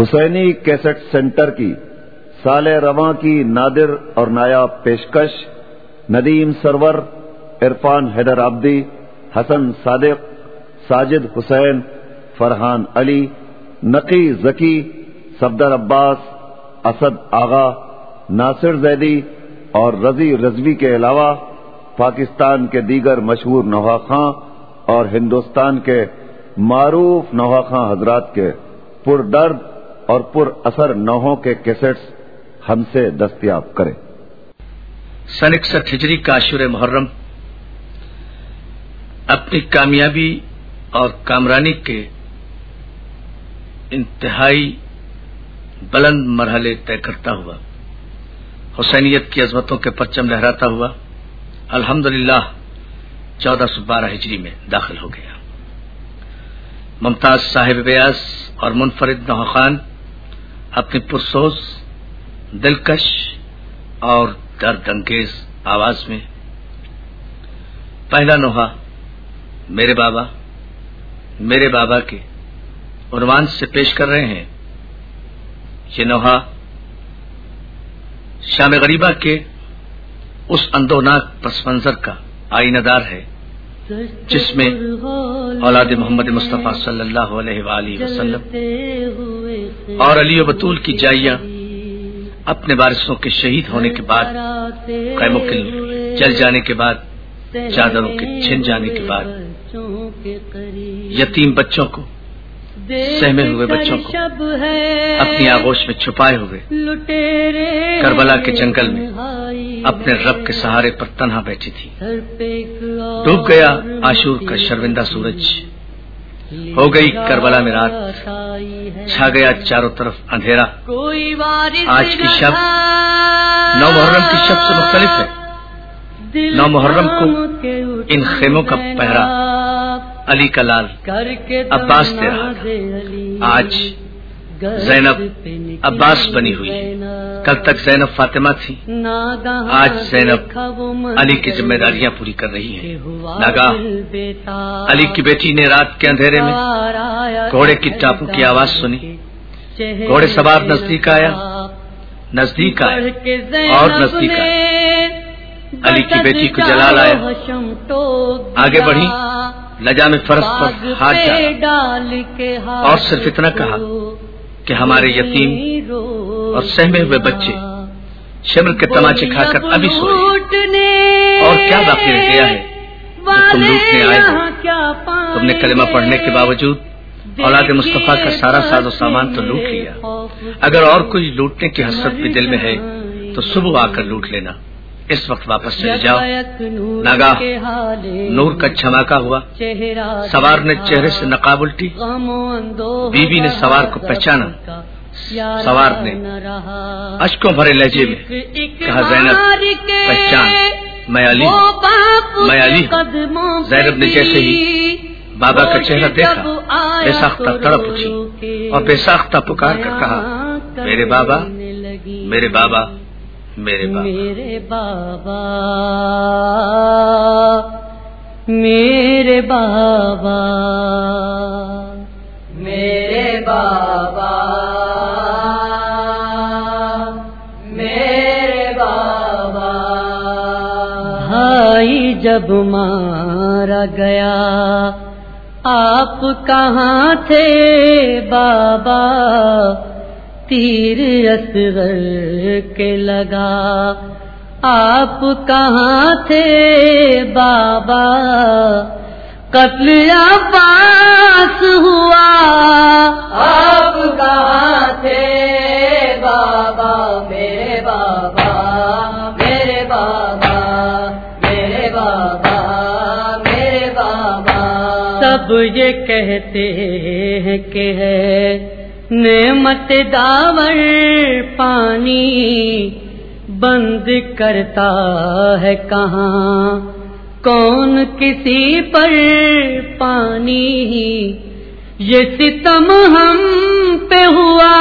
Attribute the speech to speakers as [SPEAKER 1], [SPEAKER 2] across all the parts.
[SPEAKER 1] حسینی cassette centre کی، سال رواں کی نادر اور نایاب پیشکش، ندیم سرور، عرفان حیدر آبدی حسن صادق، ساجد حسین، فرحان علی، نقی ذکی صفدر عباس، اسد آغا، ناصر زیدی اور رضی رضوی کے علاوہ پاکستان کے دیگر مشہور نوحا خاں اور ہندوستان کے معروف نوحا خاں حضرات کے پر درد اور پر اثر نوحوں کے کیسٹس ہم سے دستیاب کریں۔
[SPEAKER 2] سن اکسٹھ ہجری کا عاشور محرم، اپنی کامیابی اور کامرانی کے انتہائی بلند مرحلے طے کرتا ہوا، حسینیت کی عظمتوں کے پرچم لہراتا ہوا الحمد للہ چودہ سو بارہ ہجری میں داخل ہو گیا۔ ممتاز صاحب بیاس اور منفرد نوح خان اپنی پرسوز، دلکش اور درد انگیز آواز میں، پہلا نوحہ، میرے بابا میرے بابا کے عنوان سے پیش کر رہے ہیں۔ یہ نوحہ شام غریبہ کے اس اندوناک پس منظر کا آئینہ دار ہے، جس میں اولاد محمد مصطفیٰ صلی اللہ علیہ وآلہ وسلم اور علی و بطول کی جائیاں اپنے وارثوں کے شہید ہونے کے بعد قیمکل جل جانے کے بعد، چادروں کے چھن جانے کے بعد، یتیم بچوں کو، سہمے ہوئے بچوں کو، اپنی آغوش میں چھپائے ہوئے کربلا کے جنگل میں اپنے رب کے سہارے پر تنہا بیٹھی تھی۔ ڈوب گیا آشور کا شرمندہ سورج۔ ہو گئی کربلا میں رات۔ چھا گیا چاروں طرف اندھیرا۔ آج کی شب نو محرم کی شب سے مختلف ہے۔ نو محرم کو ان خیموں کا پہرا۔ علی کا لال عباس رہا آج زینب عباس بنی ہوئی۔ کل تک زینب فاطمہ تھی۔ آج زینب علی کی ذمہ داریاں پوری کر رہی ہیں۔ ناگاہ علی کی بیٹی نے رات کے اندھیرے میں گھوڑے کی ٹاپو کی آواز سنی۔ گھوڑے سوار نزدیک آیا۔ نزدیک آیا۔ اور نزدیک آیا۔ علی کی بیٹی کو جلال آیا۔ آگے بڑھی۔ لجا میں فرض پر ہاتھ ڈالا اور صرف اتنا کہا۔ کہ ہمارے یتیم اور سہمے ہوئے بچے شمر کے تماچے کھا کر ابھی سوئے۔ اور کیا باقی رہ گیا ہے تم لوٹنے آئے ہو؟ تم نے کلمہ پڑھنے کے باوجود اولاد مصطفیٰ کا سارا ساز و سامان تو لوٹ لیا۔ اگر اور کوئی لوٹنے کی حسرت بھی دل میں ہے تو صبح آ کر لوٹ لینا۔ اس وقت واپس چلے جاؤ۔ ناگاہ نور کا چھماکا ہوا۔ سوار نے چہرے سے نقاب الٹی۔ بی بی نے سوار کو پہچانا۔ سوار نے اشکوں بھرے لہجے میں کہا زینب پہچان۔ میں علی میں علی زینب نے جیسے ہی بابا کا چہرہ دیکھا بے ساختہ تڑپ اٹھی اور بے ساختہ پکار کر کہا میرے بابا میرے بابا میرے بابا۔
[SPEAKER 3] میرے بابا میرے بابا۔ میرے بابا بھائی جب مارا گیا آپ کہاں تھے بابا؟ تیر اصغر کے لگا۔ آپ کہاں تھے بابا؟ قتل عباس ہوا۔ آپ کہاں تھے بابا؟ میرے بابا میرے بابا میرے بابا میرے بابا۔ سب یہ کہتے ہیں کہ ہے نعمت داور پانی بند کرتا ہے کہاں؟ کون کسی پر پانی؟ یہ ستم ہم پہ ہوا۔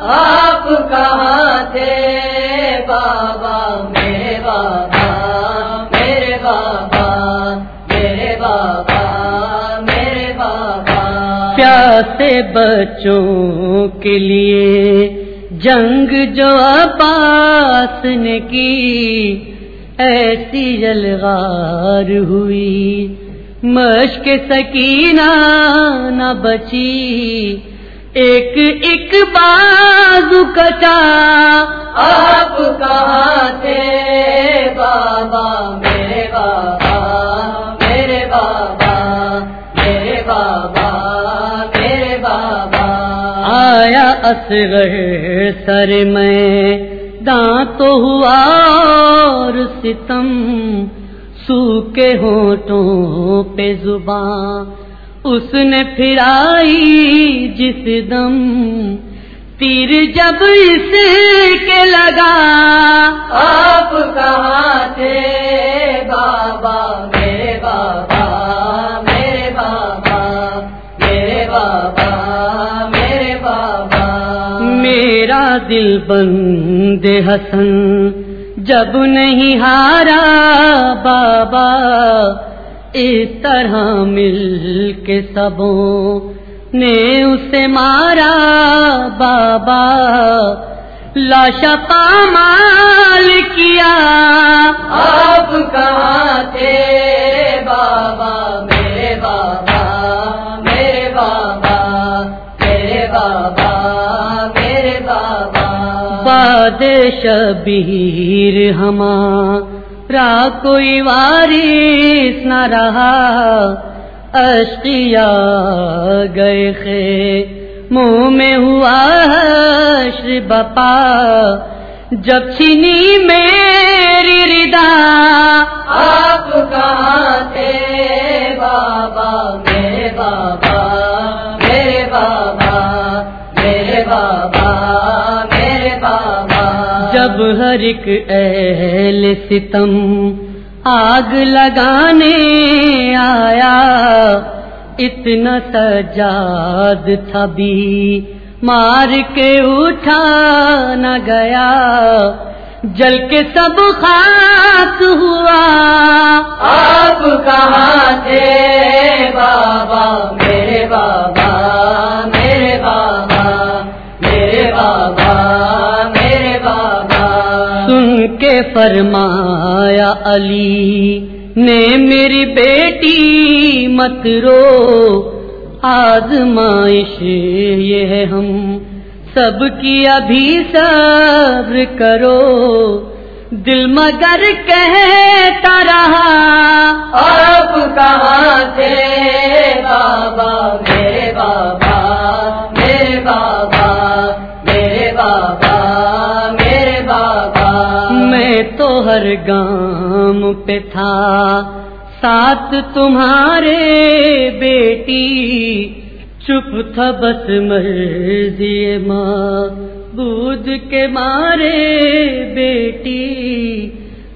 [SPEAKER 3] آپ کہاں تھے بابا، میرے بابا میرے بابا۔ پیاسے بچوں کے لیے۔ جنگ جو عباس نے کی ایسی جلغار ہوئی۔ مشق سکینہ نہ بچی۔ ایک ایک بازو کچا آپ کہاں تھے بابا میرے بابا۔ آیا اصغر سر میں۔ دانت ہوا اور ستم سوکھے ہونٹوں پہ زباں اس نے پھرائی جس دم تیر جب اس کے لگا۔ آپ کہاں تھے بابا؟ میرا دل بند حسن، جب نہیں ہارا بابا، اس طرح مل کے سبوں نے اسے مارا بابا۔ لاشا پامال کیا، آپ کہاں تھے بابا باد شبیر ہمارا کوئی وارث نہ رہا۔ اشقیا گئے خے منہ میں ہوا شری بپا۔ جب چینی میری ردا ہر ایک اہل ستم آگ لگانے آیا۔ اتنا سجاد تھا بھی مار کے اٹھا نہ گیا۔ جل کے سب خاک ہوا۔ آپ کہاں تھے؟ فرمایا علی نے میری بیٹی مت رو، آزمائش یہ ہے ہم سب کی ابھی صبر کرو۔ دل مگر کہتا رہا آپ کہاں تھے بابا، میرے بابا میرے بابا۔ ہر گام پہ تھا۔ ساتھ تمہارے بیٹی، چپ تھا بس مرضی ماں۔ بود کے مارے بیٹی،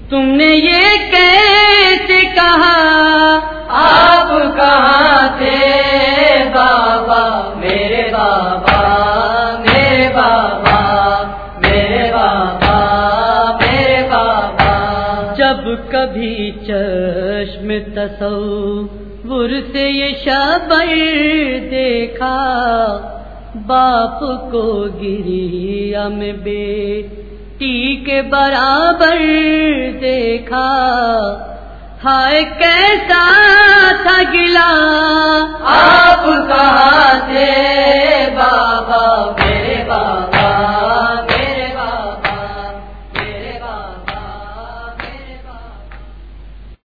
[SPEAKER 3] تم نے یہ کیسے کہا؟ آپ کہاں تھے؟ بابا، میرے بابا میرے بابا۔ جب کبھی چشم تصور سے یہ شبر دیکھا، باپ کو گری میں بیٹی کے برابر دیکھا۔ ہائے کیسا تھا گلا، آپ کہاں تھے بابا۔